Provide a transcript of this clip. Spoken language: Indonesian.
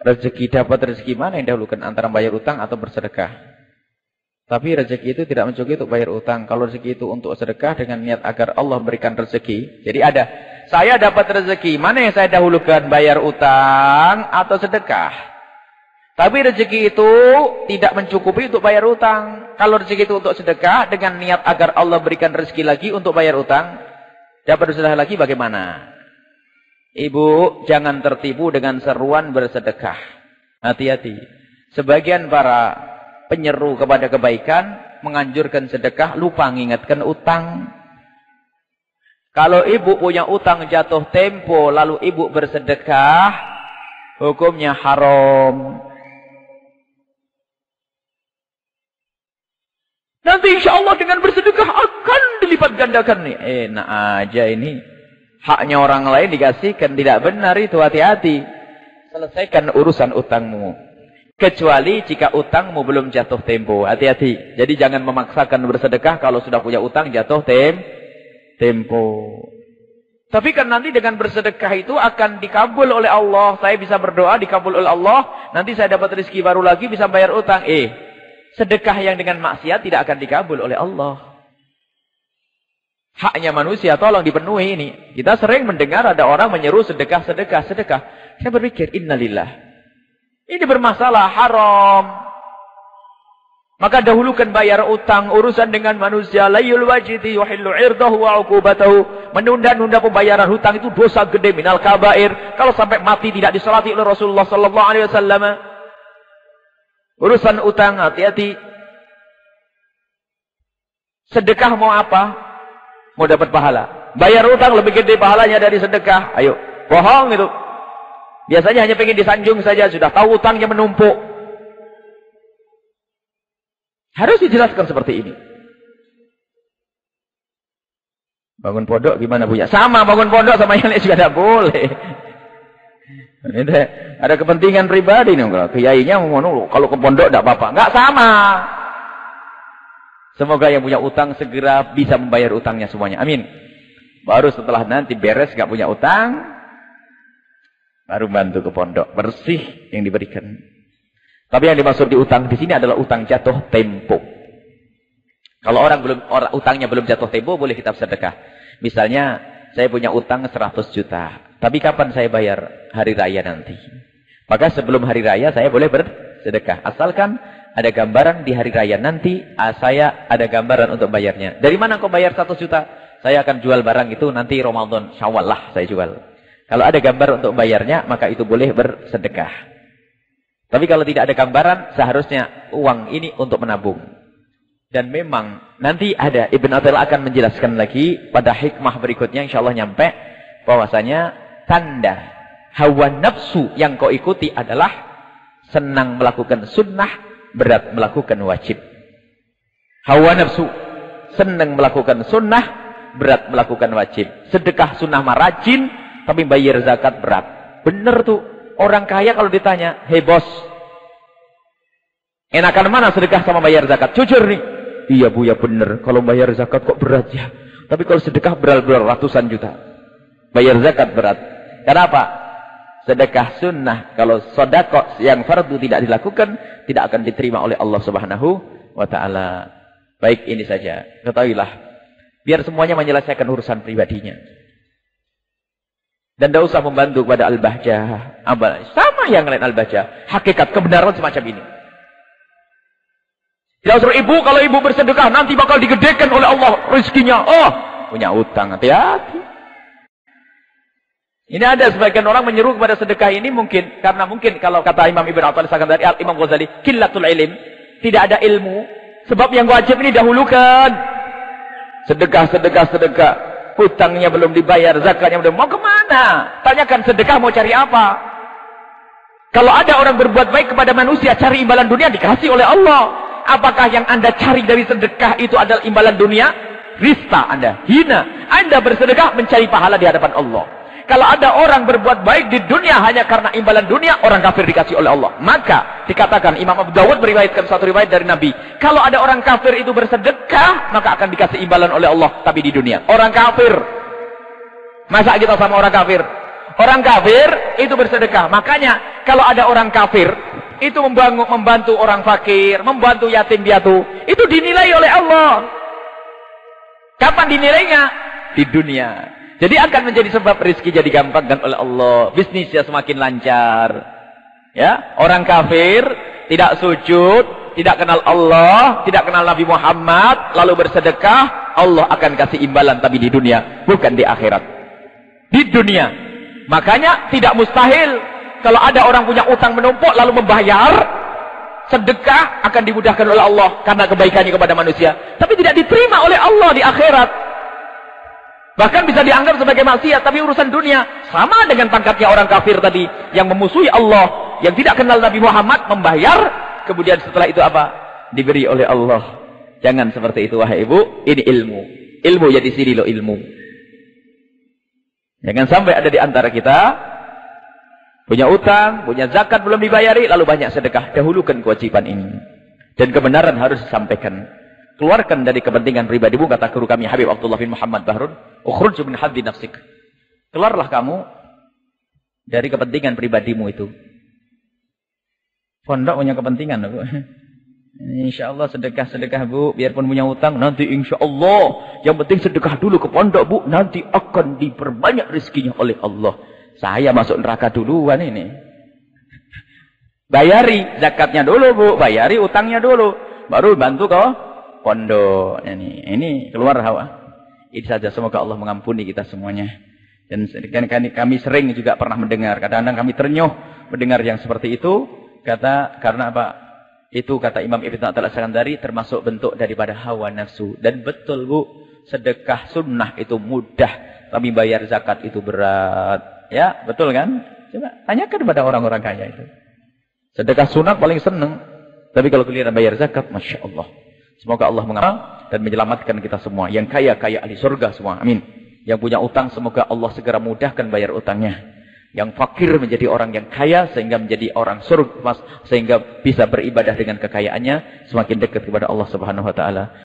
rezeki dapat rezeki mana yang dahulukan antara bayar utang atau bersedekah. Tapi rezeki itu tidak mencukupi untuk bayar utang. Kalau rezeki itu untuk sedekah dengan niat agar Allah berikan rezeki. Jadi ada, saya dapat rezeki, mana yang saya dahulukan bayar utang atau sedekah? Tapi rezeki itu tidak mencukupi untuk bayar utang. Kalau rezeki itu untuk sedekah dengan niat agar Allah berikan rezeki lagi untuk bayar utang, dapat bersedekah lagi bagaimana? Ibu jangan tertipu dengan seruan bersedekah. Hati-hati. Sebagian para penyeru kepada kebaikan menganjurkan sedekah lupa mengingatkan utang. Kalau ibu punya utang jatuh tempo lalu ibu bersedekah hukumnya haram. Nanti insya Allah dengan bersedekah akan dilipat gandakan. Enak aja ini. Haknya orang lain dikasihkan. Tidak benar itu. Hati-hati. Selesaikan urusan utangmu. Kecuali jika utangmu belum jatuh tempo. Hati-hati. Jadi jangan memaksakan bersedekah kalau sudah punya utang jatuh tem tempo. Tapi kan nanti dengan bersedekah itu akan dikabul oleh Allah. Saya bisa berdoa dikabul oleh Allah. Nanti saya dapat rezeki baru lagi bisa bayar utang. Eh, sedekah yang dengan maksiat tidak akan dikabul oleh Allah. Haknya manusia tolong dipenuhi ini. Kita sering mendengar ada orang menyeru sedekah, sedekah, sedekah. Saya berpikir, innalillah. Ini bermasalah, haram. Maka dahulukan bayar utang, urusan dengan manusia. Layul wajidi yuhillu irdahu wa ukubatahu. Menunda-nunda pembayaran hutang itu dosa gede minal kabair. Kalau sampai mati tidak disalati oleh Rasulullah sallallahu alaihi wasallam. Urusan utang, hati-hati. Sedekah mau apa? Mau dapat pahala. Bayar utang lebih gede pahalanya dari sedekah. Ayo, bohong itu. Biasanya hanya pengen disanjung saja, sudah tahu utangnya menumpuk. Harus dijelaskan seperti ini. Bangun pondok gimana punya? Sama bangun pondok sama yang lain juga tidak boleh. Ini ada kepentingan pribadi nih. Kiainya mau kalau ke pondok tidak apa-apa. Enggak sama. Semoga yang punya utang segera bisa membayar utangnya semuanya. Amin. Baru setelah nanti beres gak punya utang, baru bantu ke pondok. Bersih yang diberikan. Tapi yang dimaksud di utang di sini adalah utang jatuh tempo. Kalau orang belum orang utangnya belum jatuh tempo, boleh kita sedekah. Misalnya, saya punya utang 100 juta. Tapi kapan saya bayar? Hari raya nanti. Maka sebelum hari raya saya boleh bersedekah. Asalkan ada gambaran di hari raya nanti, ah, saya ada gambaran untuk bayarnya. Dari mana kau bayar satu juta? Saya akan jual barang itu nanti Ramadan, syawal lah saya jual. Kalau ada gambar untuk bayarnya, maka itu boleh bersedekah. Tapi kalau tidak ada gambaran, seharusnya uang ini untuk menabung. Dan memang nanti ada Ibn Atil akan menjelaskan lagi pada hikmah berikutnya insya Allah nyampe bahwasanya tanda hawa nafsu yang kau ikuti adalah senang melakukan sunnah berat melakukan wajib. Hawa nafsu senang melakukan sunnah, berat melakukan wajib. Sedekah sunnah marajin, tapi bayar zakat berat. Benar tuh. Orang kaya kalau ditanya, hei bos, enakan mana sedekah sama bayar zakat? Jujur nih. Iya bu, ya benar. Kalau bayar zakat kok berat ya. Tapi kalau sedekah berat-berat ratusan juta. Bayar zakat berat. Kenapa? Sedekah sunnah kalau sodako yang fardu tidak dilakukan tidak akan diterima oleh Allah Subhanahu wa taala. Baik ini saja. Ketahuilah biar semuanya menyelesaikan urusan pribadinya. Dan tidak usah membantu kepada al-bahjah. Sama yang lain al-bahjah. Hakikat kebenaran semacam ini. Tidak usah ibu, kalau ibu bersedekah nanti bakal digedekan oleh Allah rezekinya. Oh, punya utang. Hati-hati. Ini ada sebagian orang menyeru kepada sedekah ini mungkin karena mungkin kalau kata Imam Ibn Athaillah dari Al Imam Ghazali, killatul ilm, tidak ada ilmu. Sebab yang wajib ini dahulukan. Sedekah, sedekah, sedekah. Hutangnya belum dibayar, zakatnya belum. Mau ke mana? Tanyakan sedekah mau cari apa? Kalau ada orang berbuat baik kepada manusia, cari imbalan dunia dikasih oleh Allah. Apakah yang anda cari dari sedekah itu adalah imbalan dunia? Rista anda, hina. Anda bersedekah mencari pahala di hadapan Allah. Kalau ada orang berbuat baik di dunia hanya karena imbalan dunia, orang kafir dikasih oleh Allah. Maka dikatakan Imam Abu Dawud meriwayatkan satu riwayat dari Nabi. Kalau ada orang kafir itu bersedekah, maka akan dikasih imbalan oleh Allah. Tapi di dunia. Orang kafir. Masa kita sama orang kafir? Orang kafir itu bersedekah. Makanya kalau ada orang kafir itu membangun, membantu orang fakir, membantu yatim piatu, itu dinilai oleh Allah. Kapan dinilainya? Di dunia. Jadi akan menjadi sebab rezeki jadi gampang oleh Allah. Bisnisnya semakin lancar. Ya, orang kafir tidak sujud, tidak kenal Allah, tidak kenal Nabi Muhammad, lalu bersedekah, Allah akan kasih imbalan tapi di dunia, bukan di akhirat. Di dunia. Makanya tidak mustahil kalau ada orang punya utang menumpuk lalu membayar, sedekah akan dimudahkan oleh Allah karena kebaikannya kepada manusia. Tapi tidak diterima oleh Allah di akhirat. Bahkan bisa dianggap sebagai maksiat, tapi urusan dunia sama dengan pangkatnya orang kafir tadi yang memusuhi Allah, yang tidak kenal Nabi Muhammad membayar, kemudian setelah itu apa? Diberi oleh Allah. Jangan seperti itu wahai ibu, ini ilmu. Ilmu ya di sini loh ilmu. Jangan sampai ada di antara kita Punya utang, punya zakat belum dibayari, lalu banyak sedekah. Dahulukan kewajiban ini. Dan kebenaran harus disampaikan. Keluarkan dari kepentingan pribadimu, kata guru kami Habib Abdullah bin Muhammad Bahrun. Ukhruj min haddi nafsik. Keluarlah kamu dari kepentingan pribadimu itu. Pondok punya kepentingan, Bu. Insya Allah sedekah-sedekah bu. Biarpun punya utang. Nanti insya Allah. Yang penting sedekah dulu ke pondok bu. Nanti akan diperbanyak rezekinya oleh Allah. Saya masuk neraka duluan ini. Bayari zakatnya dulu, Bu. Bayari utangnya dulu. Baru bantu kok pondok. Ini ini keluar hawa. Ini saja semoga Allah mengampuni kita semuanya. Dan kami sering juga pernah mendengar. Kadang-kadang kami ternyuh mendengar yang seperti itu. Kata karena apa? Itu kata Imam Ibn Atal Asakandari termasuk bentuk daripada hawa nafsu. Dan betul Bu, sedekah sunnah itu mudah. Tapi bayar zakat itu berat. Ya, betul kan? Coba tanyakan kepada orang-orang kaya itu. Sedekah sunat paling senang. Tapi kalau kalian bayar zakat, Masya Allah. Semoga Allah mengamal dan menyelamatkan kita semua. Yang kaya-kaya ahli surga semua. Amin. Yang punya utang, semoga Allah segera mudahkan bayar utangnya. Yang fakir menjadi orang yang kaya sehingga menjadi orang surga sehingga bisa beribadah dengan kekayaannya semakin dekat kepada Allah Subhanahu wa taala.